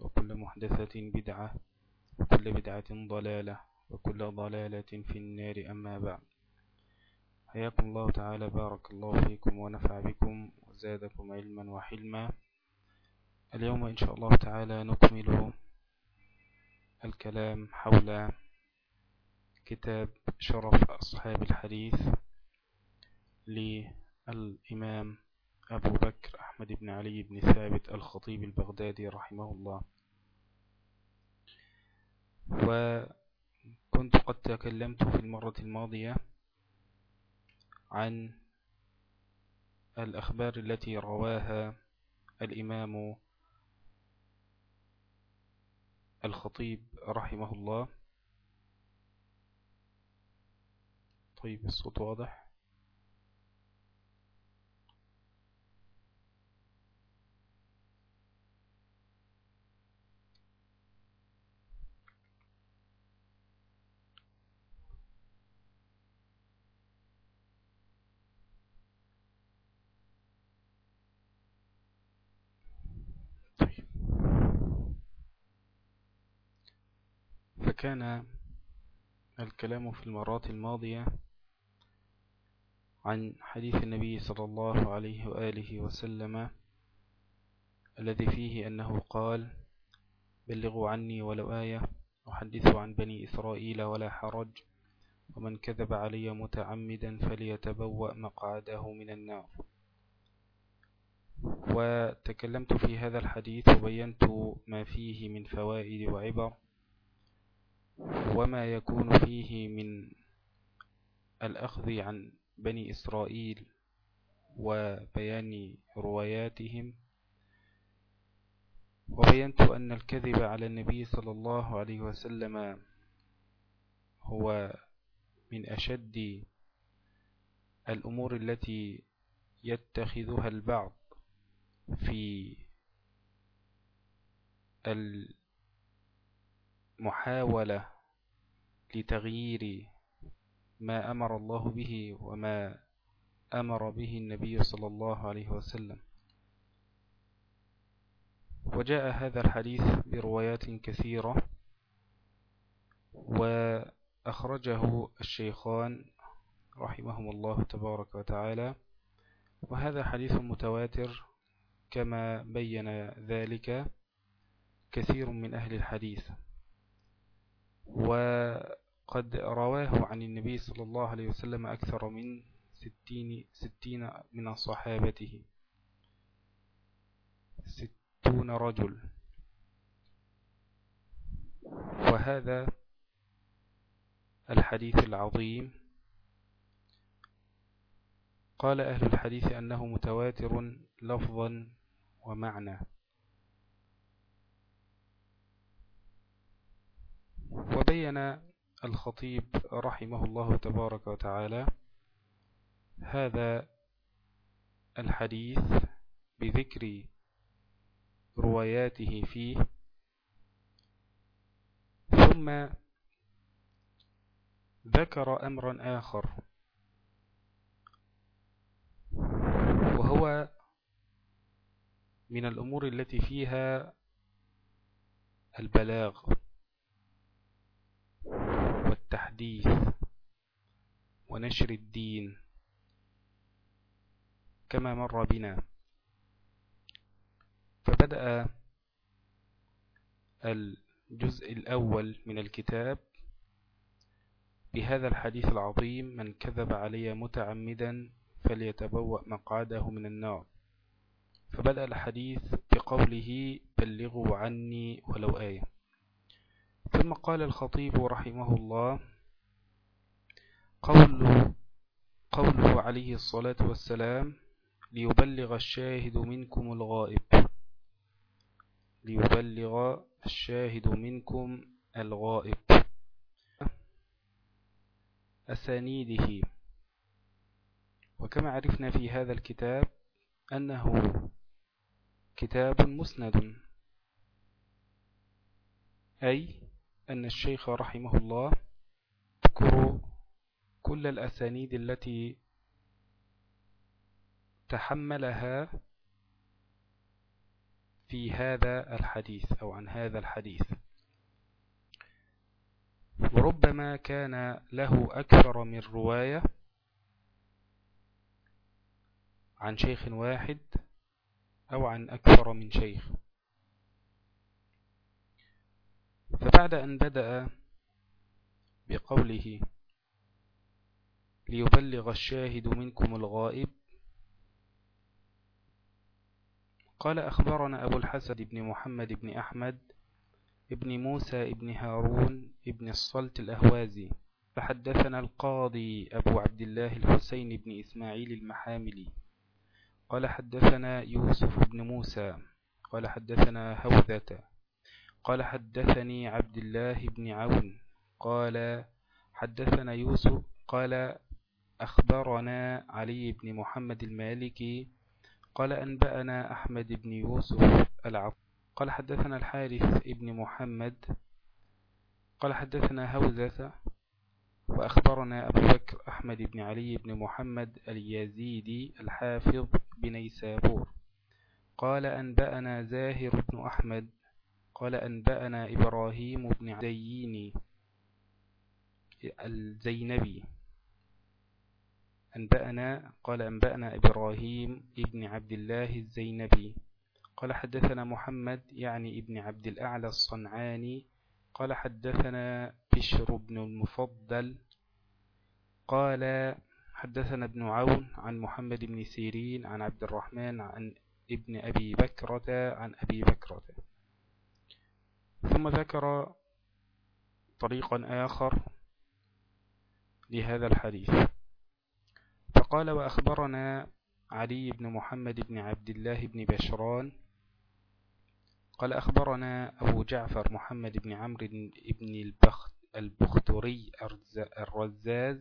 وكل محدثة بدعة وكل بدعة ضلالة وكل ضلالة في النار أما بعد. حياكم الله تعالى بارك الله فيكم ونفع بكم وزادكم علما وحلما. اليوم إن شاء الله تعالى نكمل الكلام حول كتاب شرف أصحاب الحديث للإمام أبو بكر أحمد بن علي بن ثابت الخطيب البغدادي رحمه الله. وكنت قد تكلمت في المرة الماضية عن الأخبار التي رواها الإمام الخطيب رحمه الله. طيب الصوت واضح؟ فكان الكلام في المرات الماضية عن حديث النبي صلى الله عليه وآله وسلم الذي فيه أنه قال بلغوا عني ولو آية أحدثوا عن بني إسرائيل ولا حرج ومن كذب علي متعمدا فليتبوأ مقعده من النار. وتكلمت في هذا الحديث وبينت ما فيه من فوائد وعبر. وما يكون فيه من الأخذ عن بني إسرائيل وبيان رواياتهم. وبينت أن الكذب على النبي صلى الله عليه وسلم هو من أشد الأمور التي يتخذها البعض في المحاولة لتغيير ما أمر الله به وما أمر به النبي صلى الله عليه وسلم. وجاء هذا الحديث بروايات كثيرة وأخرجه الشيخان رحمهم الله تبارك وتعالى. وهذا حديث متواتر كما بين ذلك كثير من أهل الحديث. وقد رواه عن النبي صلى الله عليه وسلم أكثر من ستين, ستين من صحابته. ستون رجل. وهذا الحديث العظيم. قال أهل الحديث أنه متواتر لفظا ومعنى. وبين الخطيب رحمه الله تبارك وتعالى هذا الحديث بذكر رواياته فيه ثم ذكر أمرا آخر وهو من الأمور التي فيها البلاغ. والتحديث ونشر الدين كما مر بنا. فبدأ الجزء الأول من الكتاب بهذا الحديث العظيم من كذب علي متعمدا فليتبوأ مقعده من النار. فبدأ الحديث بقوله بلغوا عني ولو آية. ثم قال الخطيب رحمه الله قوله, قوله عليه الصلاة والسلام ليبلغ الشاهد منكم الغائب. ليبلغ الشاهد منكم الغائب. أسانيده. وكما عرفنا في هذا الكتاب أنه كتاب مسند. أي أن الشيخ رحمه الله يذكر كل الأسانيد التي تحملها في هذا الحديث أو عن هذا الحديث. وربما كان له أكثر من رواية عن شيخ واحد أو عن أكثر من شيخ. فبعد أن بدأ بقوله ليبلغ الشاهد منكم الغائب قال أخبرنا أبو الحسن بن محمد بن أحمد ابن موسى ابن هارون ابن الصلت الأهوازي فحدثنا القاضي أبو عبد الله الحسين بن إسماعيل المحاملي قال حدثنا يوسف بن موسى قال حدثنا هوذة قال حدثني عبد الله بن عون قال حدثنا يوسف قال أخبرنا علي بن محمد المالكي قال أنبأنا أحمد بن يوسف العط قال حدثنا الحارث بن محمد قال حدثنا هوزة وأخبرنا أبو بكر أحمد بن علي بن محمد اليزيدي الحافظ بنيسابور قال أنبأنا زاهر بن أحمد قال أنبأنا إبراهيم بن عزيني الزينبي. أنبأنا قال أنبأنا إبراهيم ابن عبد الله الزينبي. قال حدثنا محمد يعني ابن عبد الأعلى الصنعاني. قال حدثنا بشر بن المفضل. قال حدثنا ابن عون عن محمد بن سيرين عن عبد الرحمن عن ابن أبي بكرة عن أبي بكرة. ثم ذكر طريقا آخر لهذا الحديث. فقال وأخبرنا علي بن محمد بن عبد الله بن بشران. قال أخبرنا أبو جعفر محمد بن عمرو بن البختري الرزاز.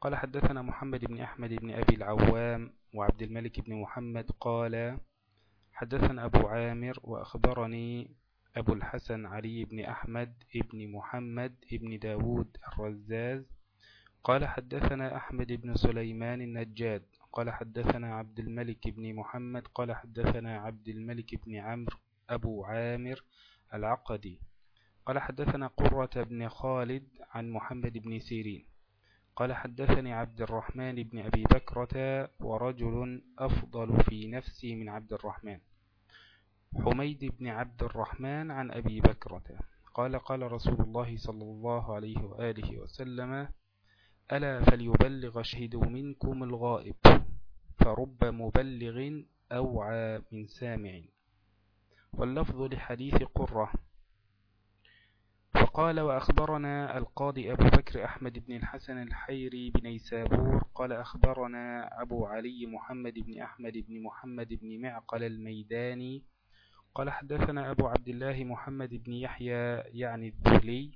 قال حدثنا محمد بن أحمد بن أبي العوام وعبد الملك بن محمد. قال حدثنا أبو عامر وأخبرني أبو الحسن علي بن أحمد بن محمد بن داود الرزاز قال حدثنا أحمد بن سليمان النجاد قال حدثنا عبد الملك بن محمد قال حدثنا عبد الملك بن عمرو أبو عامر العقدي قال حدثنا قرة بن خالد عن محمد بن سيرين قال حدثني عبد الرحمن بن أبي بكرة ورجل أفضل في نفسي من عبد الرحمن. حميد بن عبد الرحمن عن أبي بكرة قال قال رسول الله صلى الله عليه وآله وسلم ألا فليبلغ شهد منكم الغائب فرب مبلغ أوعى من سامع. واللفظ لحديث قرة. فقال وأخبرنا القاضي أبو بكر أحمد بن الحسن الحيري بن سابور قال أخبرنا أبو علي محمد بن أحمد بن محمد بن معقل الميداني قال حدثنا أبو عبد الله محمد بن يحيى يعني الذهلي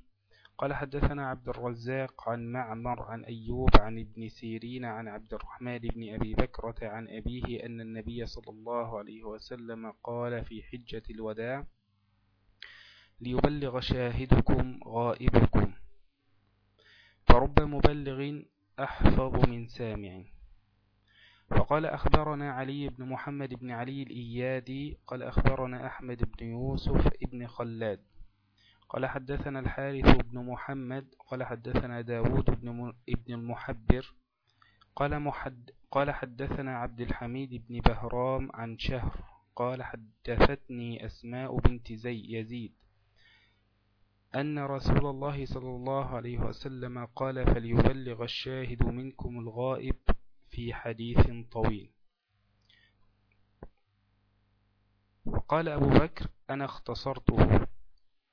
قال حدثنا عبد الرزاق عن معمر عن أيوب عن ابن سيرين عن عبد الرحمن بن أبي بكرة عن أبيه أن النبي صلى الله عليه وسلم قال في حجة الوداع ليبلغ شاهدكم غائبكم. فرب مبلغ أحفظ من سامع. وقال أخبرنا علي بن محمد بن علي الإيادي قال أخبرنا أحمد بن يوسف بن خلاد. قال حدثنا الحارث بن محمد قال حدثنا داود بن, ابن المحبر. قال, محد قال حدثنا عبد الحميد بن بهرام عن شهر. قال حدثتني أسماء بنت زي يزيد. أن رسول الله صلى الله عليه وسلم قال فليبلغ الشاهد منكم الغائب في حديث طويل. وقال أبو بكر أنا اختصرته.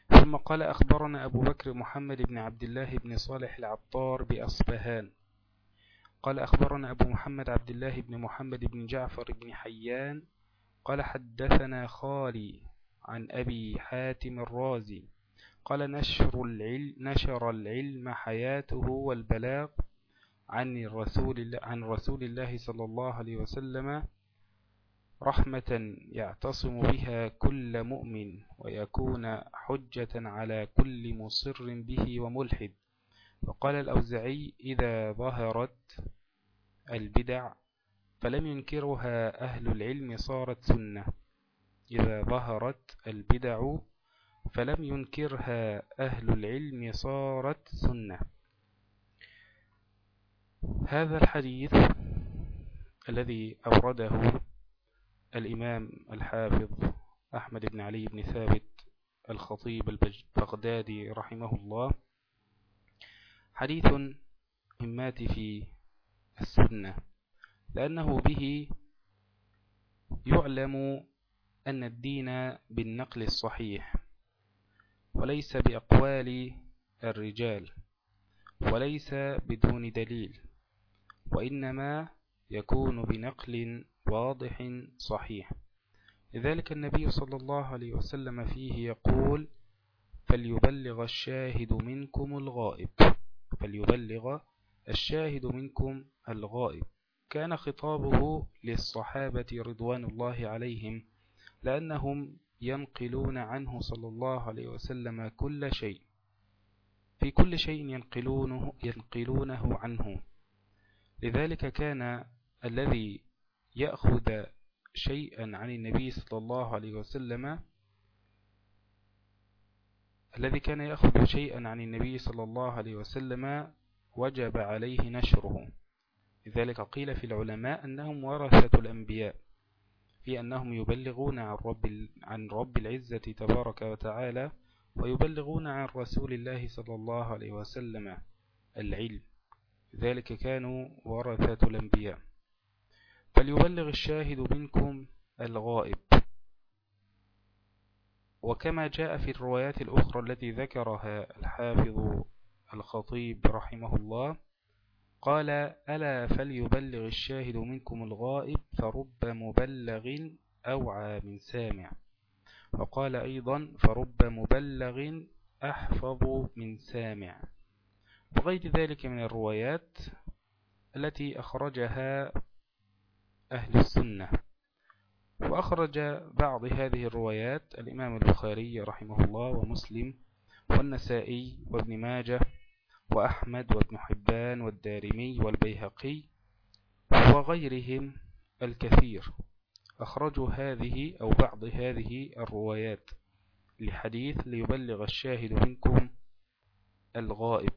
ثم قال أخبرنا أبو بكر محمد بن عبد الله بن صالح العطار بأصبهان. قال أخبرنا أبو محمد عبد الله بن محمد بن جعفر بن حيان. قال حدثنا خالي عن أبي حاتم الرازي. قال نشر العلم, نشر العلم حياته والبلاغ عن الرسول, عن رسول الله صلى الله عليه وسلم رحمة يعتصم بها كل مؤمن ويكون حجة على كل مصر به وملحد. وقال الأوزعي إذا ظهرت البدع فلم ينكرها أهل العلم صارت سنة. إذا ظهرت البدع فلم ينكرها أهل العلم صارت سنة. هذا الحديث الذي أورده الإمام الحافظ أحمد بن علي بن ثابت الخطيب البغدادي رحمه الله. حديث مهمات في السنة لأنه به يعلم أن الدين بالنقل الصحيح وليس بأقوال الرجال وليس بدون دليل. وإنما يكون بنقل واضح صحيح. لذلك النبي صلى الله عليه وسلم فيه يقول فليبلغ الشاهد منكم الغائب. فليبلغ الشاهد منكم الغائب. كان خطابه للصحابة رضوان الله عليهم لأنهم ينقلون عنه صلى الله عليه وسلم كل شيء. في كل شيء ينقلونه, ينقلونه عنه. لذلك كان الذي يأخذ شيئا عن النبي صلى الله عليه وسلم الذي كان يأخذ شيئا عن النبي صلى الله عليه وسلم وجب عليه نشره. لذلك قيل في العلماء أنهم ورثة الأنبياء في أنهم يبلغون عن رب, عن رب العزة تبارك وتعالى ويبلغون عن رسول الله صلى الله عليه وسلم العلم. ذلك كانوا ورثة الأنبياء. فليبلغ الشاهد منكم الغائب. وكما جاء في الروايات الأخرى التي ذكرها الحافظ الخطيب رحمه الله قال ألا فليبلغ الشاهد منكم الغائب فرب مبلغ أوعى من سامع. وقال أيضا فرب مبلغ أحفظ من سامع. وغير ذلك من الروايات التي أخرجها أهل السنة وأخرج بعض هذه الروايات الإمام البخاري رحمه الله ومسلم والنسائي وابن ماجه وأحمد وابن حبان والدارمي والبيهقي وغيرهم الكثير. أخرجوا هذه أو بعض هذه الروايات لحديث ليبلغ الشاهد منكم الغائب.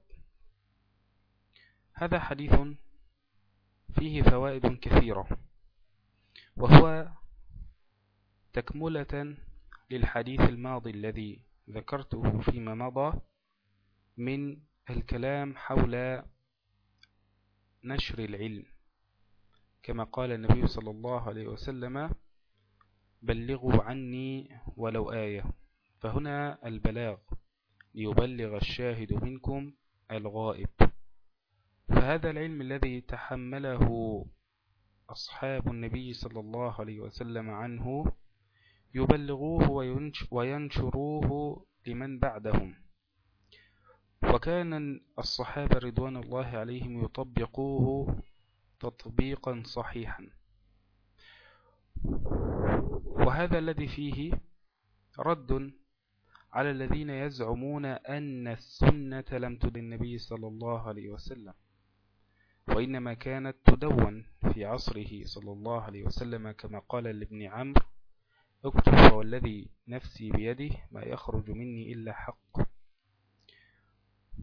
هذا حديث فيه فوائد كثيرة وهو تكملة للحديث الماضي الذي ذكرته فيما مضى من الكلام حول نشر العلم. كما قال النبي صلى الله عليه وسلم بلغوا عني ولو آية فهنا البلاغ ليبلغ الشاهد منكم الغائب. فهذا العلم الذي تحمله أصحاب النبي صلى الله عليه وسلم عنه يبلغوه وينشروه لمن بعدهم. وكان الصحابة رضوان الله عليهم يطبقوه تطبيقا صحيحا. وهذا الذي فيه رد على الذين يزعمون أن السنة لم تد النبي صلى الله عليه وسلم. وإنما كانت تدون في عصره صلى الله عليه وسلم كما قال لابن عمرو اكتب والذي نفسي بيده ما يخرج مني إلا حق.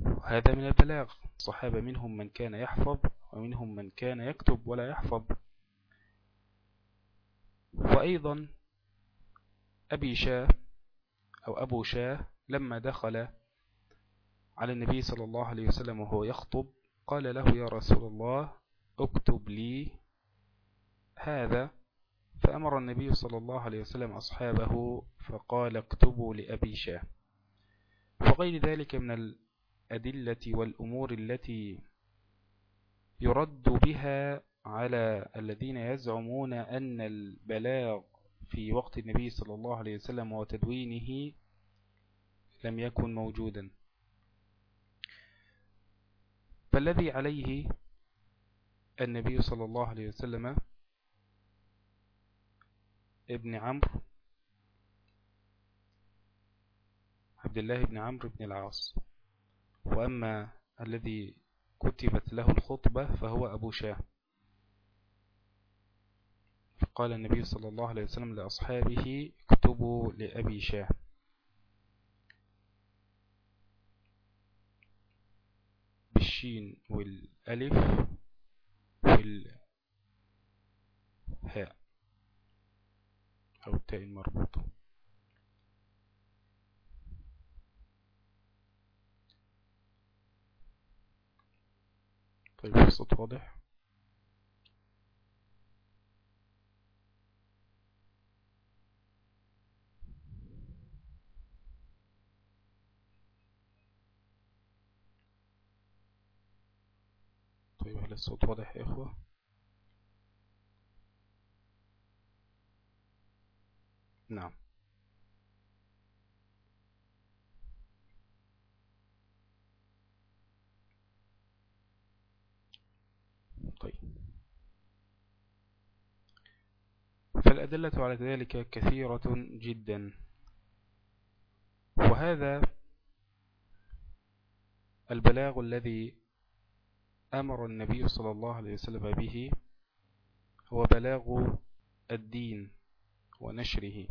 وهذا من البلاغ. الصحابة منهم من كان يحفظ ومنهم من كان يكتب ولا يحفظ. وأيضا أبي شاه أو أبو شاه لما دخل على النبي صلى الله عليه وسلم وهو يخطب قال له يا رسول الله اكتب لي هذا. فأمر النبي صلى الله عليه وسلم أصحابه فقال اكتبوا لأبي شاه. وغير ذلك من الأدلة والأمور التي يرد بها على الذين يزعمون أن البلاغ في وقت النبي صلى الله عليه وسلم وتدوينه لم يكن موجودا. فالذي عليه النبي صلى الله عليه وسلم ابن عمرو عبد الله بن عمرو بن العاص. وأما الذي كتبت له الخطبة فهو أبو شاه. فقال النبي صلى الله عليه وسلم لأصحابه اكتبوا لأبي شاه. بالشين والألف والهاء أو التاء المربوطة. طيب الصوت واضح طيب هل الصوت واضح يا إخوة؟ نعم. طيب. فالأدلة على ذلك كثيرة جدا. وهذا البلاغ الذي أمر النبي صلى الله عليه وسلم به هو بلاغ الدين ونشره.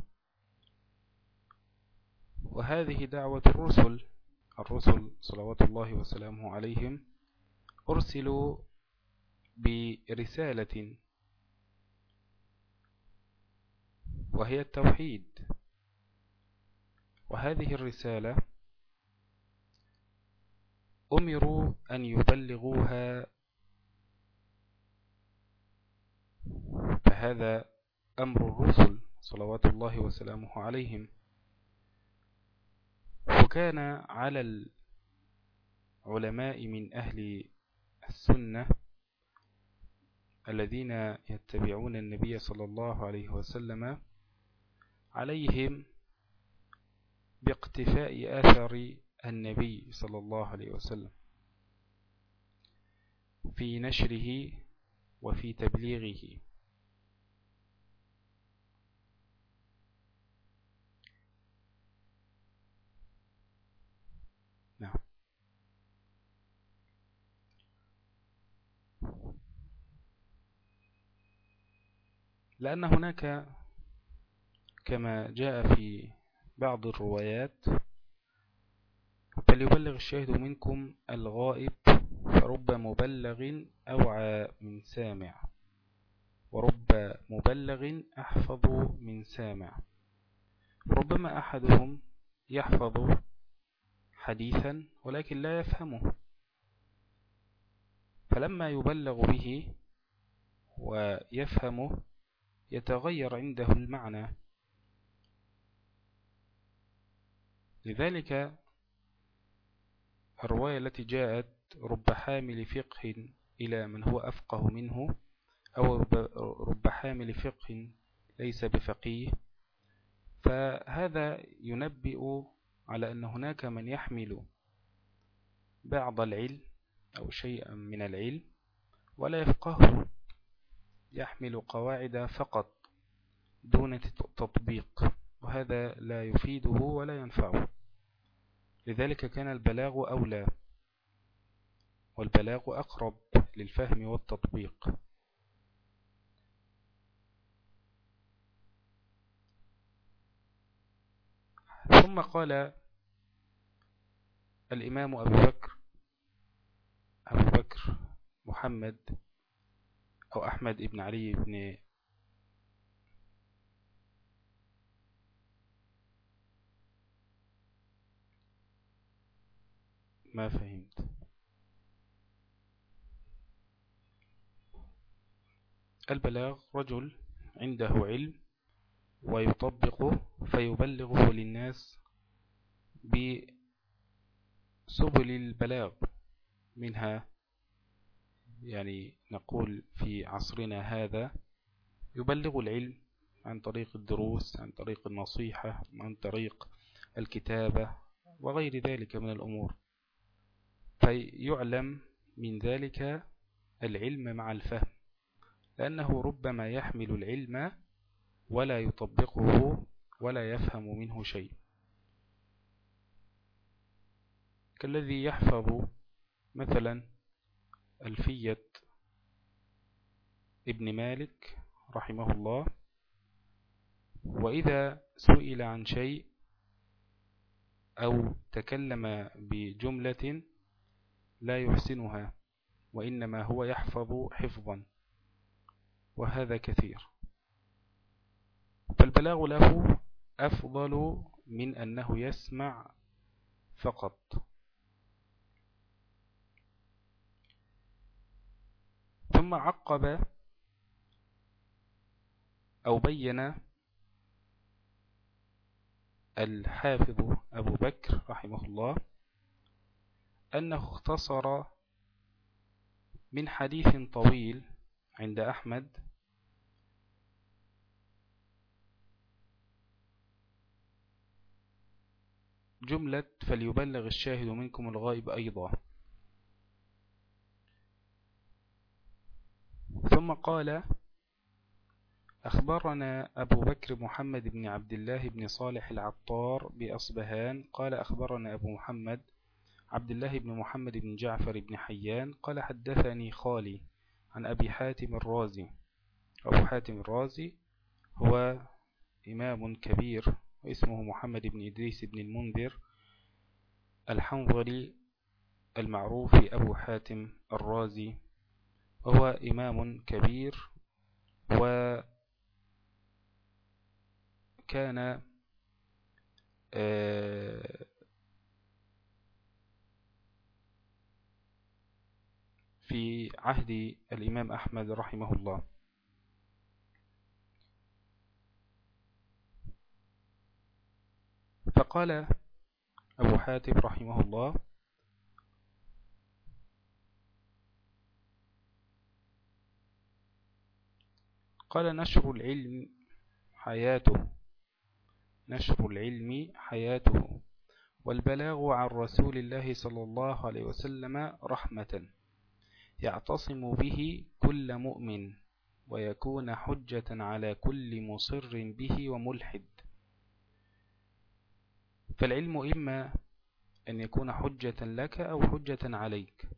وهذه دعوة الرسل الرسل صلوات الله وسلامه عليهم أرسلوا برسالة وهي التوحيد. وهذه الرسالة أمروا أن يبلغوها. فهذا أمر الرسل صلوات الله وسلامه عليهم. وكان على العلماء من أهل السنة الذين يتبعون النبي صلى الله عليه وسلم عليهم باقتفاء آثار النبي صلى الله عليه وسلم في نشره وفي تبليغه. نعم. لأن هناك كما جاء في بعض الروايات فليبلغ الشاهد منكم الغائب فرب مبلغ أوعى من سامع. ورب مبلغ أحفظ من سامع. ربما أحدهم يحفظ حديثا ولكن لا يفهمه. فلما يبلغ به ويفهمه يتغير عنده المعنى. لذلك الرواية التي جاءت رب حامل فقه إلى من هو أفقه منه أو رب حامل فقه ليس بفقيه. فهذا ينبئ على أن هناك من يحمل بعض العلم أو شيئا من العلم ولا يفقه يحمل قواعد فقط دون تطبيق وهذا لا يفيده ولا ينفعه. لذلك كان البلاغ أولى والبلاغ أقرب للفهم والتطبيق. ثم قال الإمام أبو بكر أبو بكر محمد أو أحمد بن علي بن ما فهمت. البلاغ رجل عنده علم ويطبقه فيبلغه للناس بسبل البلاغ منها يعني نقول في عصرنا هذا يبلغ العلم عن طريق الدروس عن طريق النصيحة عن طريق الكتابة وغير ذلك من الأمور. فيعلم من ذلك العلم مع الفهم لأنه ربما يحمل العلم ولا يطبقه ولا يفهم منه شيء. كالذي يحفظ مثلا ألفية ابن مالك رحمه الله وإذا سئل عن شيء أو تكلم بجملة لا يحسنها وإنما هو يحفظ حفظا وهذا كثير. فالبلاغ له أفضل من أنه يسمع فقط. ثم عقب أو بين الحافظ أبو بكر رحمه الله أنه اختصر من حديث طويل عند أحمد جملة فليبلغ الشاهد منكم الغائب أيضا. ثم قال أخبرنا أبو بكر محمد بن عبد الله بن صالح العطار بأصبهان. قال أخبرنا أبو محمد عبد الله بن محمد بن جعفر بن حيان قال حدثني خالي عن أبي حاتم الرازي. أبو حاتم الرازي هو إمام كبير واسمه محمد بن إدريس بن المنذر الحنظلي المعروف أبو حاتم الرازي. وهو إمام كبير وكان آه، في عهد الإمام أحمد رحمه الله. فقال أبو حاتم رحمه الله قال نشر العلم حياته نشر العلم حياته والبلاغ عن رسول الله صلى الله عليه وسلم رحمة. يعتصم به كل مؤمن ويكون حجة على كل مصر به وملحد. فالعلم إما أن يكون حجة لك أو حجة عليك.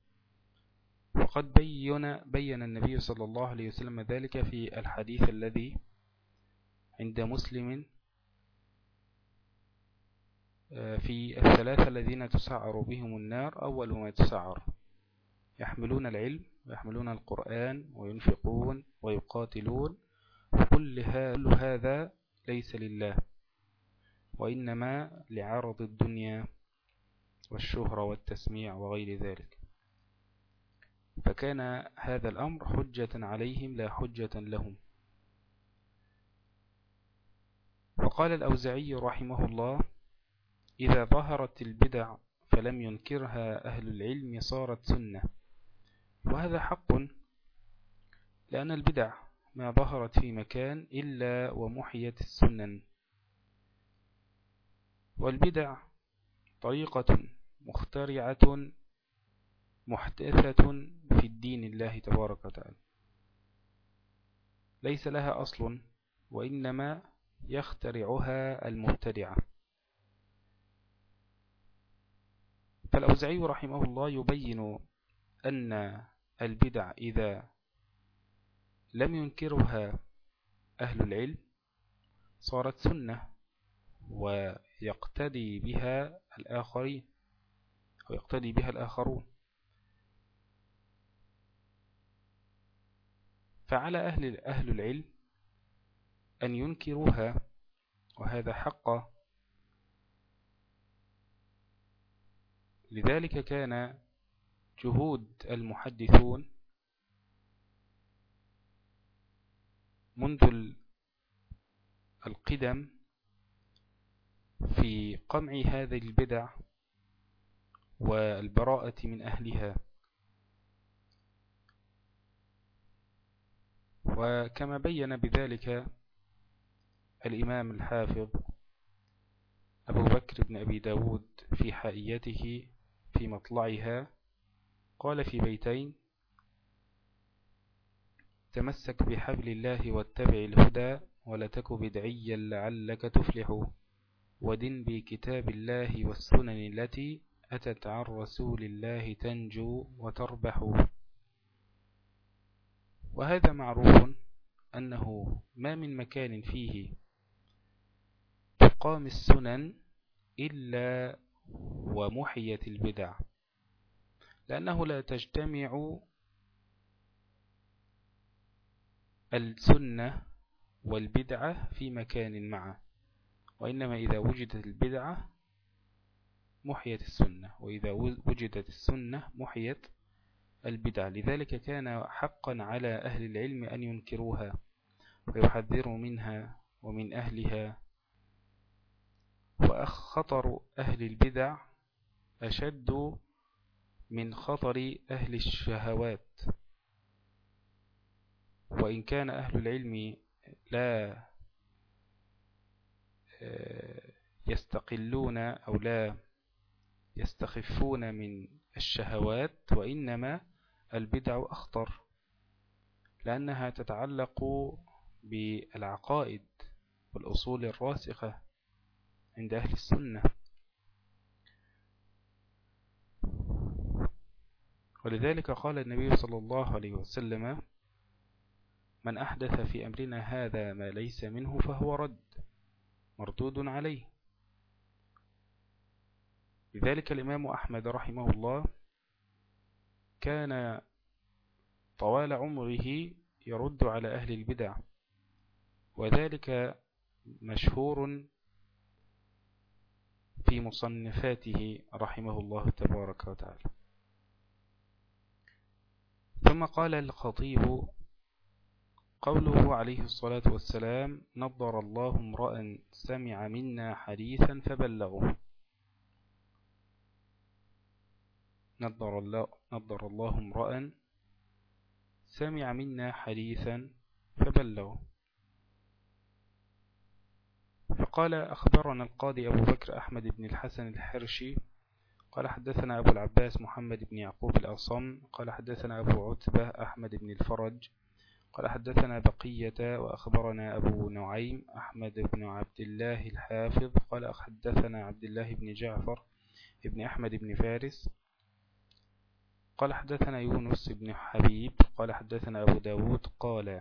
وقد بين, بين النبي صلى الله عليه وسلم ذلك في الحديث الذي عند مسلم آه، في الثلاثة الذين تسعر بهم النار أول ما تسعر. يحملون العلم ويحملون القرآن وينفقون ويقاتلون كل هذا ليس لله وإنما لعرض الدنيا والشهرة والتسميع وغير ذلك. فكان هذا الأمر حجة عليهم لا حجة لهم. وقال الأوزعي رحمه الله إذا ظهرت البدع فلم ينكرها أهل العلم صارت سنة. وهذا حق لأن البدع ما ظهرت في مكان إلا ومحيت السنن. والبدع طريقة مخترعة محدثة في الدين الله تبارك وتعالى. ليس لها أصل وإنما يخترعها المبتدعة فالأوزعي رحمه الله يبين أن البدع إذا لم ينكرها أهل العلم صارت سنة ويقتدي بها الآخرين ويقتدي بها الآخرون. فعلى أهل, أهل العلم أن ينكروها وهذا حق. لذلك كان جهود المحدثون منذ القدم في قمع هذه البدع والبراءة من أهلها. وكما بين بذلك الإمام الحافظ أبو بكر بن أبي داود في حائيته في مطلعها قال في بيتين تمسك بحبل الله واتبع الهدى ولا تك بدعيا لعلك تفلح ودن بكتاب الله والسنن التي أتت عن رسول الله تنجو وتربح. وهذا معروف أنه ما من مكان فيه تقام السنن إلا ومحيت البدع. لأنه لا تجتمع السنة والبدعة في مكان معه وإنما إذا وجدت البدعة محيت السنة وإذا وجدت السنة محيت البدعة. لذلك كان حقا على أهل العلم أن ينكروها ويحذروا منها ومن أهلها. وخطر أهل البدع أشد من خطر أهل الشهوات. وإن كان أهل العلم لا آه، يستقلون أو لا يستخفون من الشهوات وإنما البدع أخطر لأنها تتعلق بالعقائد والأصول الراسخة عند أهل السنة. ولذلك قال النبي صلى الله عليه وسلم من أحدث في أمرنا هذا ما ليس منه فهو رد مردود عليه. لذلك الإمام أحمد رحمه الله كان طوال عمره يرد على أهل البدع وذلك مشهور في مصنفاته رحمه الله تبارك وتعالى. ثم قال الخطيب قوله عليه الصلاة والسلام نظر الله امرأ سمع منا حديثا فبلغه. نظر الله, امرأ سمع منا حديثا فبلغه. فقال أخبرنا القاضي أبو بكر أحمد بن الحسن الحرشي قال حدثنا أبو العباس محمد بن يعقوب الأصم قال حدثنا أبو عتبة أحمد بن الفرج قال حدثنا بقية وأخبرنا أبو نعيم أحمد بن عبد الله الحافظ قال حدثنا عبد الله بن جعفر ابن أحمد بن فارس قال حدثنا يونس بن حبيب قال حدثنا أبو داود قال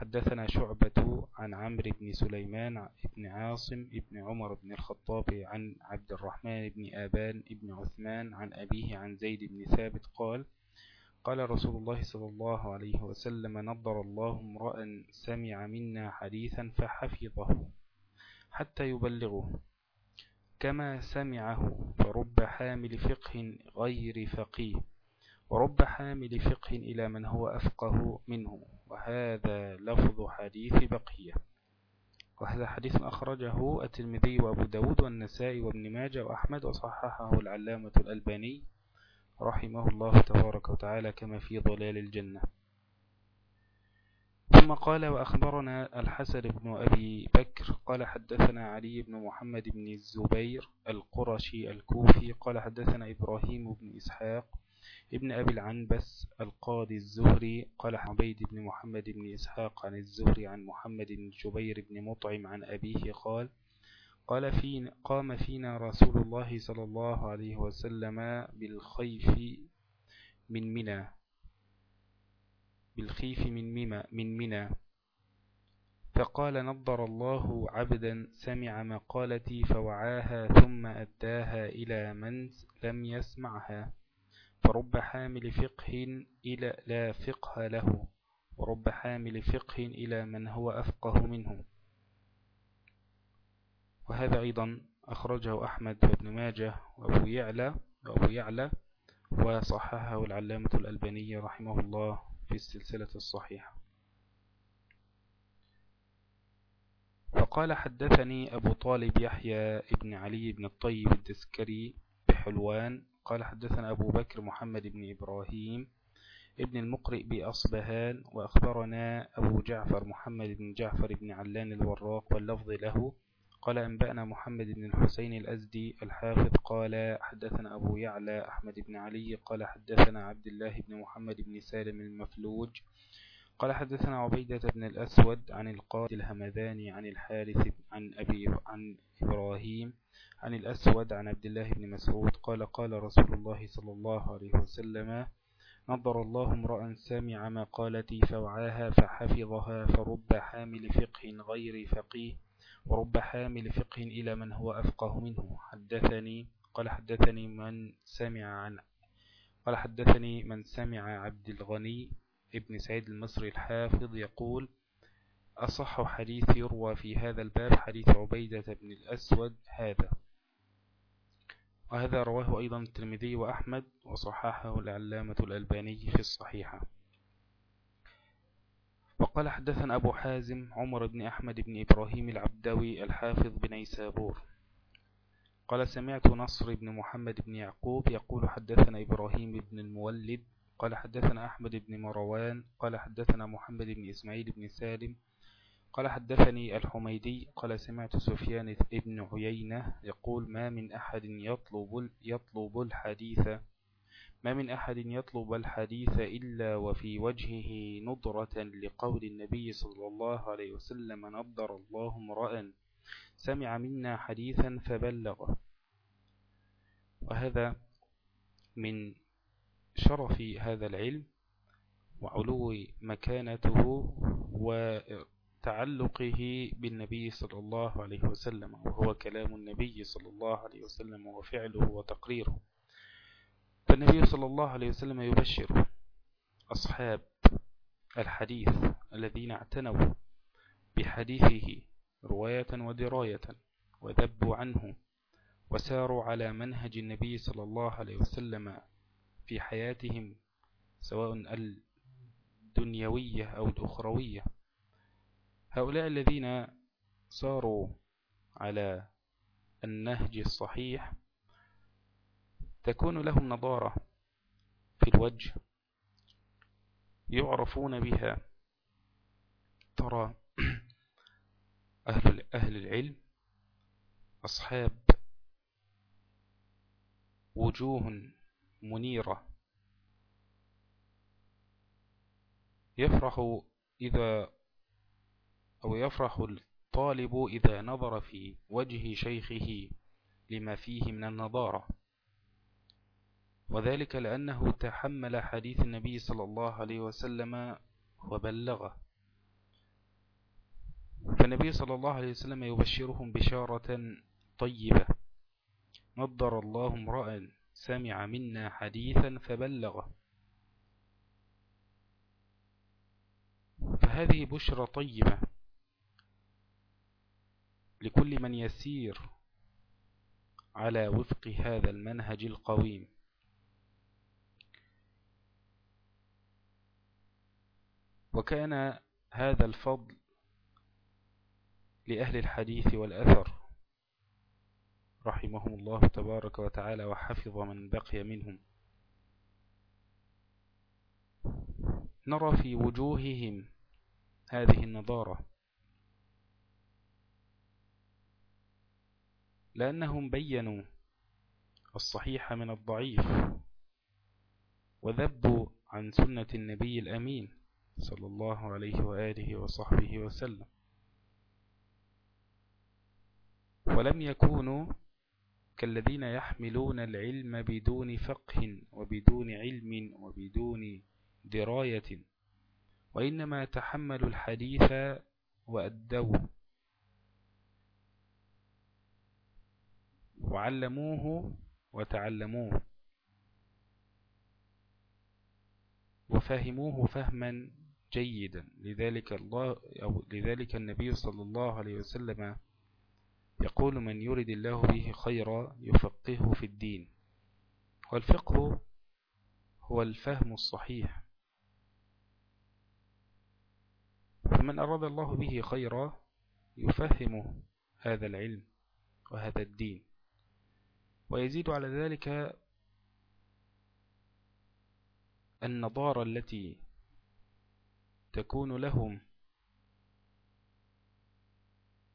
حدثنا شعبة عن عمرو بن سليمان بن عاصم بن عمر بن الخطاب عن عبد الرحمن بن آبان بن عثمان عن أبيه عن زيد بن ثابت قال قال رسول الله صلى الله عليه وسلم نظر الله امرأ سمع منا حديثا فحفظه حتى يبلغه كما سمعه فرب حامل فقه غير فقيه. ورب حامل فقه إلى من هو أفقه منه. وهذا لفظ حديث بقية. وهذا حديث أخرجه الترمذي وأبو داود والنسائي وابن ماجه وأحمد وصححه العلامة الألباني رحمه الله تبارك وتعالى كما في ضلال الجنة. ثم قال وأخبرنا الحسن بن أبي بكر قال حدثنا علي بن محمد بن الزبير القرشي الكوفي قال حدثنا إبراهيم بن إسحاق ابن أبي العنبس القاضي الزهري قال عبيد بن محمد بن إسحاق عن الزهري عن محمد بن جبير بن مطعم عن أبيه قال قال فين قام فينا رسول الله صلى الله عليه وسلم بالخيف من منى بالخيف من مما من منى. فقال نظر الله عبدا سمع مقالتي فوعاها ثم أداها إلى من لم يسمعها. فرب حامل فقه إلى لا فقه له ورب حامل فقه إلى من هو أفقه منه. وهذا أيضا أخرجه أحمد وابن ماجه وأبو يعلى وأبو يعلى وصححه العلامة الألباني رحمه الله في السلسلة الصحيحة. فقال حدثني أبو طالب يحيى ابن علي بن الطيب الدسكري بحلوان قال حدثنا أبو بكر محمد بن إبراهيم ابن المقرئ بأصبهان وأخبرنا أبو جعفر محمد بن جعفر بن علان الوراق واللفظ له قال أنبأنا محمد بن الحسين الأزدي الحافظ قال حدثنا أبو يعلى أحمد بن علي قال حدثنا عبد الله بن محمد بن سالم المفلوج قال حدثنا عبيدة بن الأسود عن القاتل الهمذاني عن الحارث عن أبي عن إبراهيم عن الأسود عن عبد الله بن مسعود قال قال رسول الله صلى الله عليه وسلم نظر الله امرأ سمع مقالتي فوعاها فحفظها فرب حامل فقه غير فقيه ورب حامل فقه إلى من هو أفقه منه. حدثني قال حدثني من سمع عن قال حدثني من سمع عبد الغني ابن سعيد المصري الحافظ يقول أصح حديث يروى في هذا الباب حديث عبيدة بن الأسود هذا. وهذا رواه أيضا الترمذي وأحمد وصححه العلامة الألباني في الصحيحة. وقال حدثنا أبو حازم عمر بن أحمد بن إبراهيم العبدوي الحافظ بن عيسابور. قال سمعت نصر بن محمد بن يعقوب يقول حدثنا إبراهيم بن المولد قال حدثنا أحمد بن مروان قال حدثنا محمد بن إسماعيل بن سالم قال حدثني الحميدي قال سمعت سفيان بن عيينة يقول ما من أحد يطلب, يطلب الحديث ما من أحد يطلب الحديث إلا وفي وجهه نضرة لقول النبي صلى الله عليه وسلم نضر الله امرأ سمع منا حديثا فبلغه وهذا من شرف هذا العلم وعلو مكانته وتعلقه بالنبي صلى الله عليه وسلم وهو كلام النبي صلى الله عليه وسلم وفعله وتقريره. فالنبي صلى الله عليه وسلم يبشر أصحاب الحديث الذين اعتنوا بحديثه رواية ودراية وذبوا عنه وساروا على منهج النبي صلى الله عليه وسلم في حياتهم سواء الدنيوية أو الأخروية. هؤلاء الذين صاروا على النهج الصحيح تكون لهم نضارة في الوجه يعرفون بها. ترى أهل, أهل العلم أصحاب وجوه منيرة. يفرح إذا أو يفرح الطالب إذا نظر في وجه شيخه لما فيه من النظارة. وذلك لأنه تحمل حديث النبي صلى الله عليه وسلم وبلغه. فالنبي صلى الله عليه وسلم يبشرهم بشارة طيبة. نضر الله امرأ سمع منا حديثا فبلغه. فهذه بشرى طيبة لكل من يسير على وفق هذا المنهج القويم. وكان هذا الفضل لأهل الحديث والأثر. رحمهم الله تبارك وتعالى وحفظ من بقي منهم. نرى في وجوههم هذه النضارة لأنهم بينوا الصحيح من الضعيف وذبوا عن سنة النبي الأمين صلى الله عليه وآله وصحبه وسلم. ولم يكونوا كالذين يحملون العلم بدون فقه وبدون علم وبدون دراية وإنما تحملوا الحديث وأدوه. وعلموه وتعلموه. وفهموه فهما جيدا. لذلك الله أو لذلك النبي صلى الله عليه وسلم يقول من يرد الله به خيرا يفقهه في الدين. والفقه هو الفهم الصحيح. فمن أراد الله به خيرا يفهمه هذا العلم وهذا الدين. ويزيد على ذلك النضارة التي تكون لهم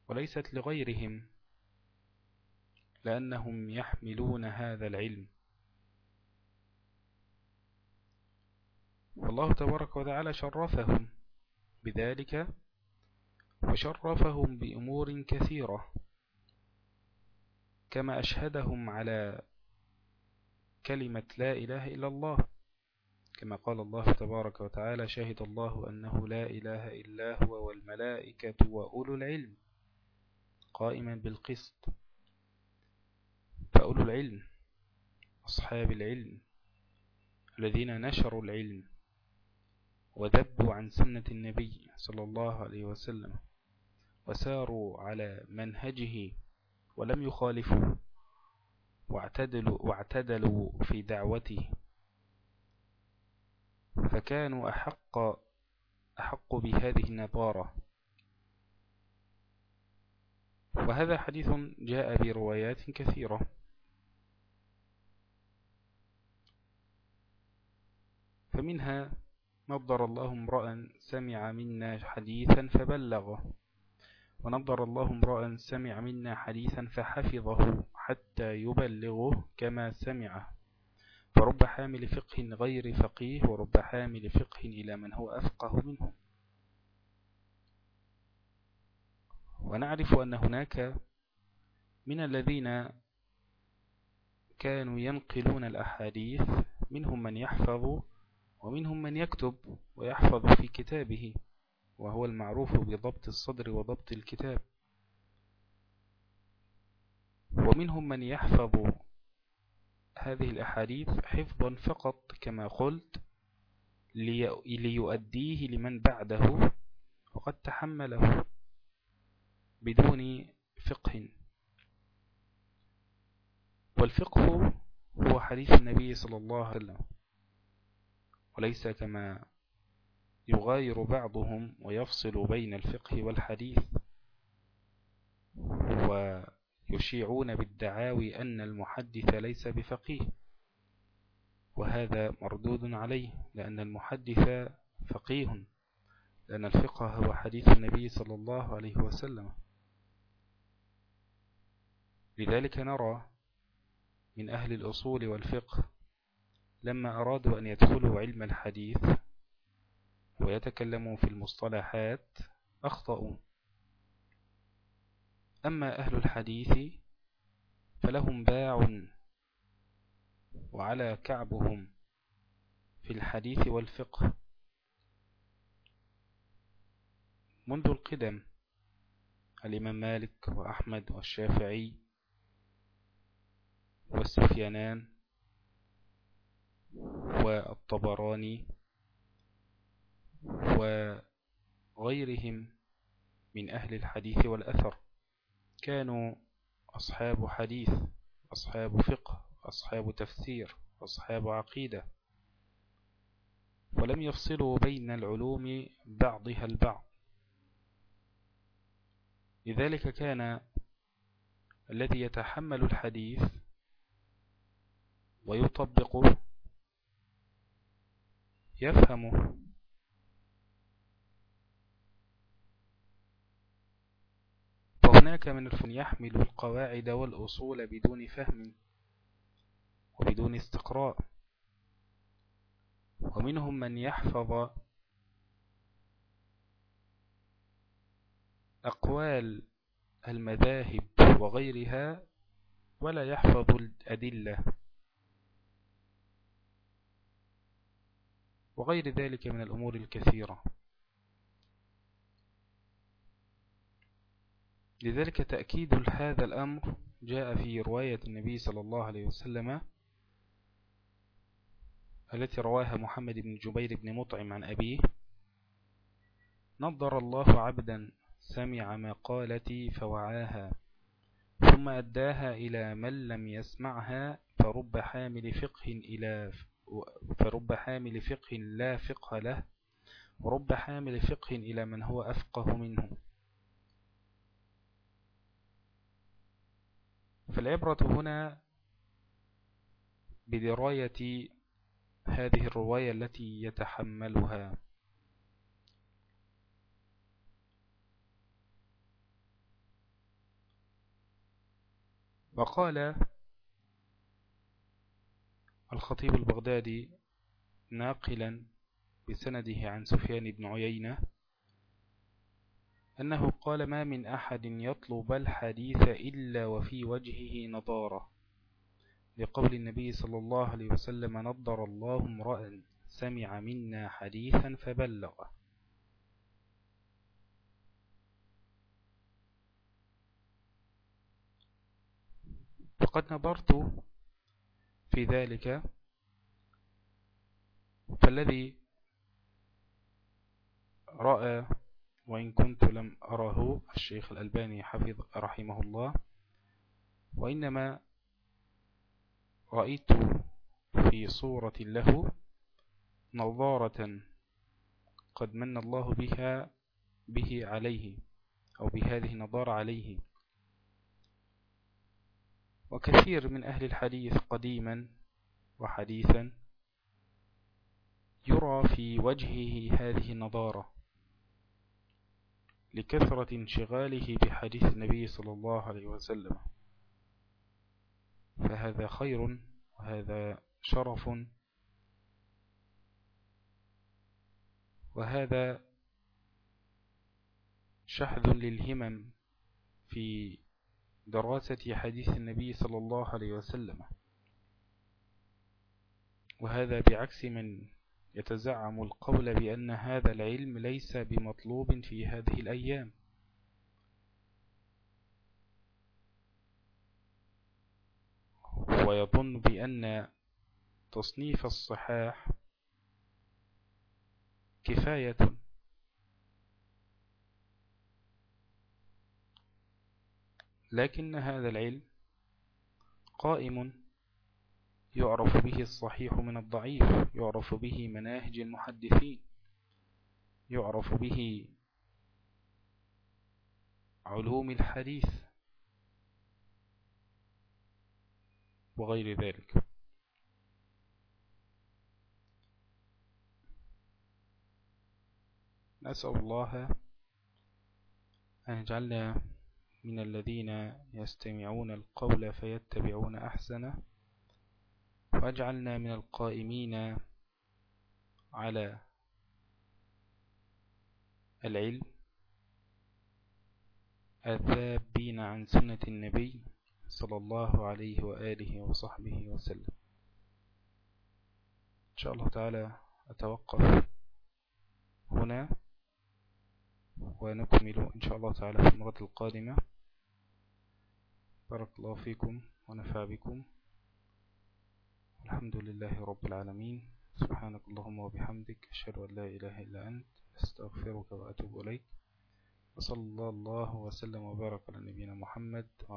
وليست لغيرهم لأنهم يحملون هذا العلم. والله تبارك وتعالى شرفهم بذلك وشرفهم بأمور كثيرة كما أشهدهم على كلمة لا إله إلا الله. كما قال الله تبارك وتعالى شهد الله أنه لا إله إلا هو والملائكة وأولو العلم قائما بالقسط. فأولو العلم أصحاب العلم الذين نشروا العلم وذبوا عن سنة النبي صلى الله عليه وسلم وساروا على منهجه ولم يخالفوا واعتدلوا, واعتدلوا في دعوته. فكانوا أحق, أحق بهذه النظارة. وهذا حديث جاء بروايات كثيرة. فمنها نظر الله امرأ سمع منا حديثا فبلغه ونظر الله امرأ سمع منا حديثا فحفظه حتى يبلغه كما سمعه. فرب حامل فقه غير فقيه ورب حامل فقه إلى من هو أفقه منه. ونعرف أن هناك من الذين كانوا ينقلون الأحاديث منهم من يحفظ ومنهم من يكتب ويحفظ في كتابه وهو المعروف بضبط الصدر وضبط الكتاب. ومنهم من يحفظ هذه الأحاديث حفظا فقط كما قلت ليؤديه لمن بعده وقد تحمله بدون فقه. والفقه هو حديث النبي صلى الله عليه وسلم. وليس كما يغاير بعضهم ويفصل بين الفقه والحديث ويشيعون بالدعاوي أن المحدث ليس بفقيه. وهذا مردود عليه لأن المحدث فقيه لأن الفقه هو حديث النبي صلى الله عليه وسلم. لذلك نرى من أهل الأصول والفقه لما أرادوا أن يدخلوا علم الحديث ويتكلموا في المصطلحات أخطأوا. أما أهل الحديث فلهم باع وعلى كعبهم في الحديث والفقه. منذ القدم الإمام مالك وأحمد والشافعي والسفيانان والطبراني وغيرهم من أهل الحديث والأثر. كانوا أصحاب حديث أصحاب فقه أصحاب تفسير أصحاب عقيدة. ولم يفصلوا بين العلوم بعضها البعض. لذلك كان الذي يتحمل الحديث ويطبقه يفهمه. وهناك من الفن يحمل القواعد والأصول بدون فهم وبدون استقراء. ومنهم من يحفظ أقوال المذاهب وغيرها ولا يحفظ الأدلة. وغير ذلك من الأمور الكثيرة. لذلك تأكيد هذا الأمر جاء في رواية النبي صلى الله عليه وسلم التي رواها محمد بن جبير بن مطعم عن أبيه. نظر الله عبدا سمع مقالتي فوعاها ثم أداها إلى من لم يسمعها فرب حامل فقه إلى فرب حامل فقه لا فقه له ورب حامل فقه إلى من هو أفقه منه. فالعبرة هنا بدراية هذه الرواية التي يتحملها. وقال الخطيب البغدادي ناقلا بسنده عن سفيان بن عيينة أنه قال ما من أحد يطلب الحديث إلا وفي وجهه نضارة لقول النبي صلى الله عليه وسلم نضر الله امرأ سمع منا حديثا فبلغه. وقد نظرت في ذلك فالذي رأى وإن كنت لم أره الشيخ الألباني حفظ رحمه الله وإنما رأيت في صورة له نظارة قد من الله بها به عليه أو بهذه النظارة عليه. وكثير من أهل الحديث قديما وحديثا يرى في وجهه هذه النظارة لكثرة انشغاله بحديث النبي صلى الله عليه وسلم. فهذا خير وهذا شرف وهذا شحذ للهمم في دراسة حديث النبي صلى الله عليه وسلم. وهذا بعكس من يتزعم القول بأن هذا العلم ليس بمطلوب في هذه الأيام. ويظن بأن تصنيف الصحاح كفاية. لكن هذا العلم قائم يعرف به الصحيح من الضعيف يعرف به مناهج المحدثين يعرف به علوم الحديث وغير ذلك. نسأل الله أن يجعلنا من الذين يستمعون القول فيتبعون أحسنه وأجعلنا من القائمين على العلم الذابين عن سنة النبي صلى الله عليه وآله وصحبه وسلم. إن شاء الله تعالى أتوقف هنا ونكمل إن شاء الله تعالى في المرة القادمة. بارك الله فيكم ونفع بكم. الحمد لله رب العالمين. سبحانك اللهم وبحمدك أشهد أن لا إله إلا أنت أستغفرك وأتوب إليك. وصلى الله وسلم وبارك على نبينا محمد وعلى